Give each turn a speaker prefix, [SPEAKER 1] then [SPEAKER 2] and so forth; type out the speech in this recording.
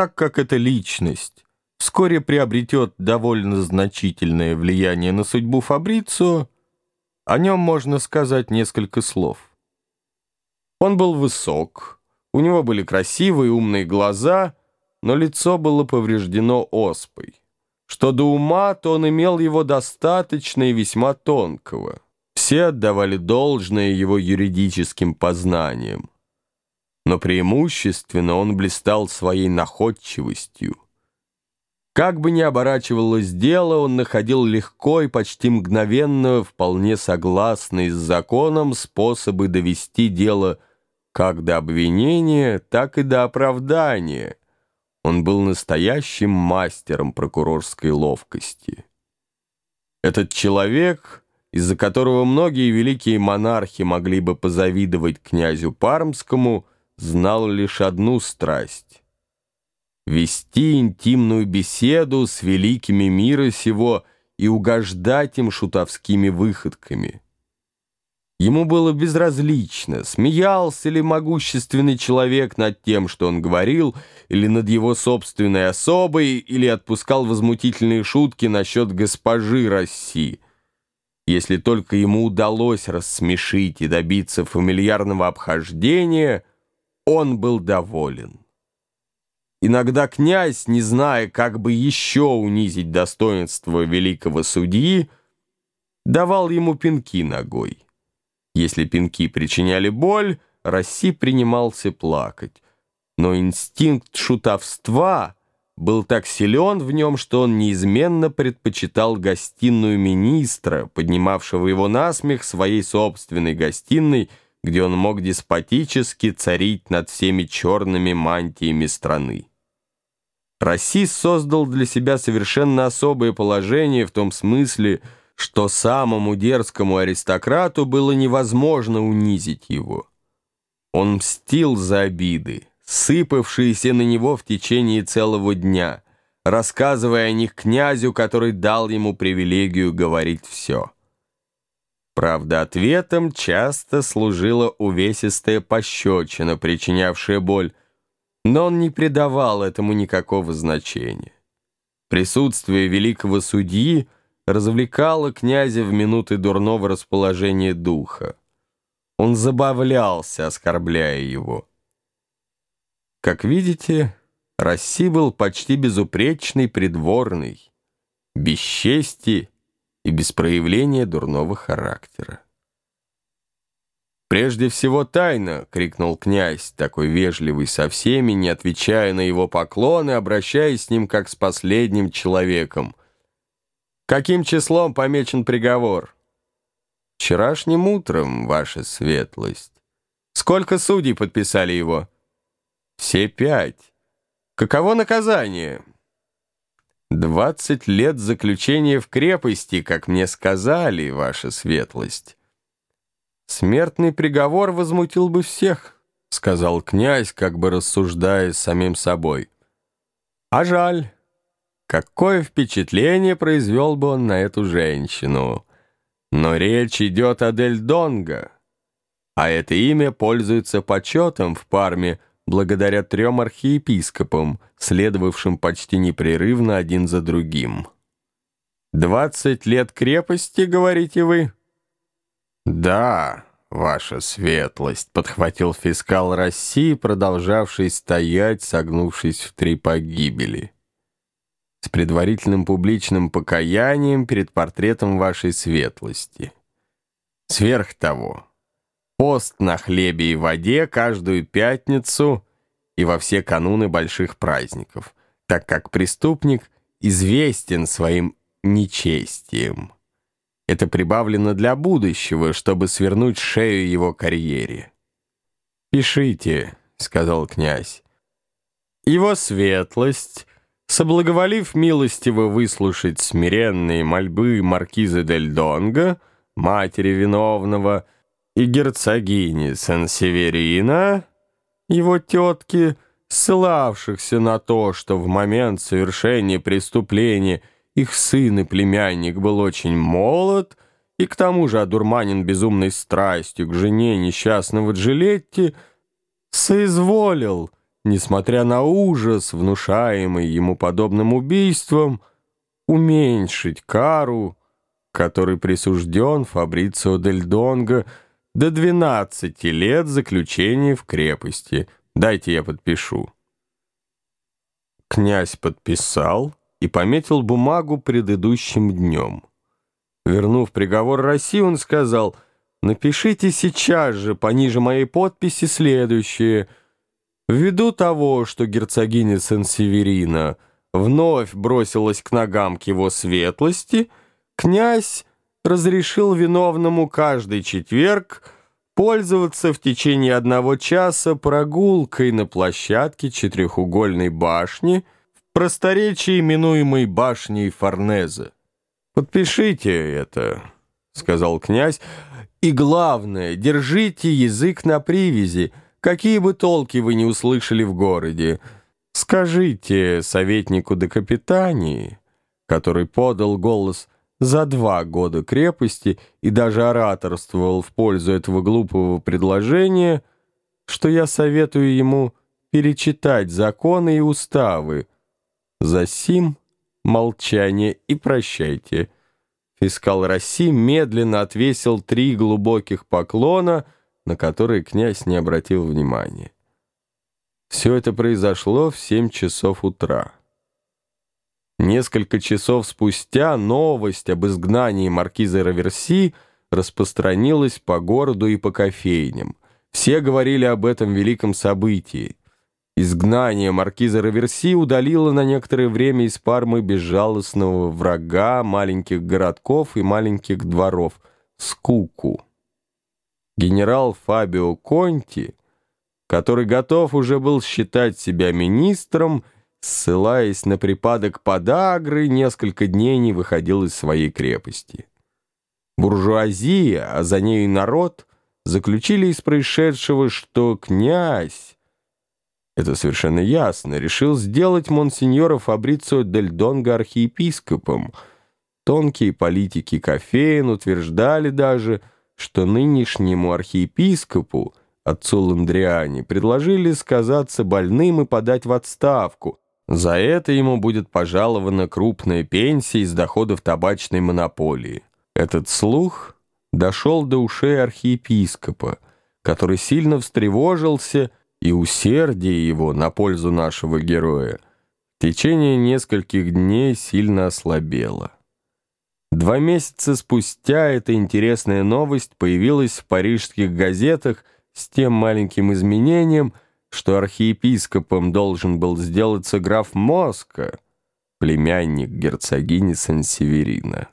[SPEAKER 1] так как эта личность вскоре приобретет довольно значительное влияние на судьбу Фабрицио, о нем можно сказать несколько слов. Он был высок, у него были красивые умные глаза, но лицо было повреждено оспой. Что до ума, то он имел его достаточно и весьма тонкого. Все отдавали должное его юридическим познаниям. Но преимущественно он блистал своей находчивостью. Как бы ни оборачивалось дело, он находил легко и почти мгновенно, вполне согласный с законом, способы довести дело как до обвинения, так и до оправдания. Он был настоящим мастером прокурорской ловкости. Этот человек, из-за которого многие великие монархи могли бы позавидовать князю Пармскому, знал лишь одну страсть — вести интимную беседу с великими мира сего и угождать им шутовскими выходками — Ему было безразлично, смеялся ли могущественный человек над тем, что он говорил, или над его собственной особой, или отпускал возмутительные шутки насчет госпожи России. Если только ему удалось рассмешить и добиться фамильярного обхождения, он был доволен. Иногда князь, не зная, как бы еще унизить достоинство великого судьи, давал ему пинки ногой. Если пинки причиняли боль, Расси принимался плакать. Но инстинкт шутовства был так силен в нем, что он неизменно предпочитал гостиную министра, поднимавшего его насмех своей собственной гостиной, где он мог деспотически царить над всеми черными мантиями страны. Расис создал для себя совершенно особое положение в том смысле, что самому дерзкому аристократу было невозможно унизить его. Он мстил за обиды, сыпавшиеся на него в течение целого дня, рассказывая о них князю, который дал ему привилегию говорить все. Правда, ответом часто служила увесистая пощечина, причинявшая боль, но он не придавал этому никакого значения. Присутствие великого судьи — развлекала князя в минуты дурного расположения духа. Он забавлялся, оскорбляя его. Как видите, Расси был почти безупречный придворный, без чести и без проявления дурного характера. «Прежде всего тайна!» — крикнул князь, такой вежливый со всеми, не отвечая на его поклоны, обращаясь с ним как с последним человеком — Каким числом помечен приговор? Вчерашним утром, ваша светлость. Сколько судей подписали его? Все пять. Каково наказание? Двадцать лет заключения в крепости, как мне сказали, ваша светлость. Смертный приговор возмутил бы всех, сказал князь, как бы рассуждая с самим собой. А жаль. Какое впечатление произвел бы он на эту женщину? Но речь идет о Дель Донго, а это имя пользуется почетом в Парме благодаря трем архиепископам, следовавшим почти непрерывно один за другим. «Двадцать лет крепости, говорите вы?» «Да, ваша светлость», — подхватил фискал России, продолжавший стоять, согнувшись в три погибели с предварительным публичным покаянием перед портретом вашей светлости. Сверх того, пост на хлебе и воде каждую пятницу и во все кануны больших праздников, так как преступник известен своим нечестием. Это прибавлено для будущего, чтобы свернуть шею его карьере. «Пишите», — сказал князь. «Его светлость...» соблаговолив милостиво выслушать смиренные мольбы маркизы Дель Донго, матери виновного, и герцогини Сен-Северина, его тетки, ссылавшихся на то, что в момент совершения преступления их сын и племянник был очень молод и к тому же одурманен безумной страстью к жене несчастного Джилетти, соизволил — несмотря на ужас, внушаемый ему подобным убийством, уменьшить кару, который присужден Фабрицио Дель Донго до 12 лет заключения в крепости. Дайте я подпишу. Князь подписал и пометил бумагу предыдущим днем. Вернув приговор России, он сказал, «Напишите сейчас же, пониже моей подписи, следующее. Ввиду того, что герцогиня Сен-Северина вновь бросилась к ногам к его светлости, князь разрешил виновному каждый четверг пользоваться в течение одного часа прогулкой на площадке четырехугольной башни в просторечии, именуемой башней Форнезе. «Подпишите это», — сказал князь, — «и главное, держите язык на привязи, какие бы толки вы не услышали в городе. Скажите советнику де капитании, который подал голос за два года крепости и даже ораторствовал в пользу этого глупого предложения, что я советую ему перечитать законы и уставы. За сим молчание и прощайте. Фискал России медленно отвесил три глубоких поклона, на которые князь не обратил внимания. Все это произошло в семь часов утра. Несколько часов спустя новость об изгнании маркиза Раверси распространилась по городу и по кофейням. Все говорили об этом великом событии. Изгнание маркиза Раверси удалило на некоторое время из Пармы безжалостного врага маленьких городков и маленьких дворов — скуку. Генерал Фабио Конти, который готов уже был считать себя министром, ссылаясь на припадок подагры, несколько дней не выходил из своей крепости. Буржуазия, а за ней народ, заключили из происшедшего, что князь, это совершенно ясно, решил сделать монсеньора Фабрицио Дель Донго архиепископом. Тонкие политики кофеин утверждали даже, что нынешнему архиепископу, отцу Ландриане, предложили сказаться больным и подать в отставку. За это ему будет пожалована крупная пенсия из доходов табачной монополии. Этот слух дошел до ушей архиепископа, который сильно встревожился и усердие его на пользу нашего героя в течение нескольких дней сильно ослабело. Два месяца спустя эта интересная новость появилась в парижских газетах с тем маленьким изменением, что архиепископом должен был сделаться граф Моска, племянник герцогини Сан-Северина.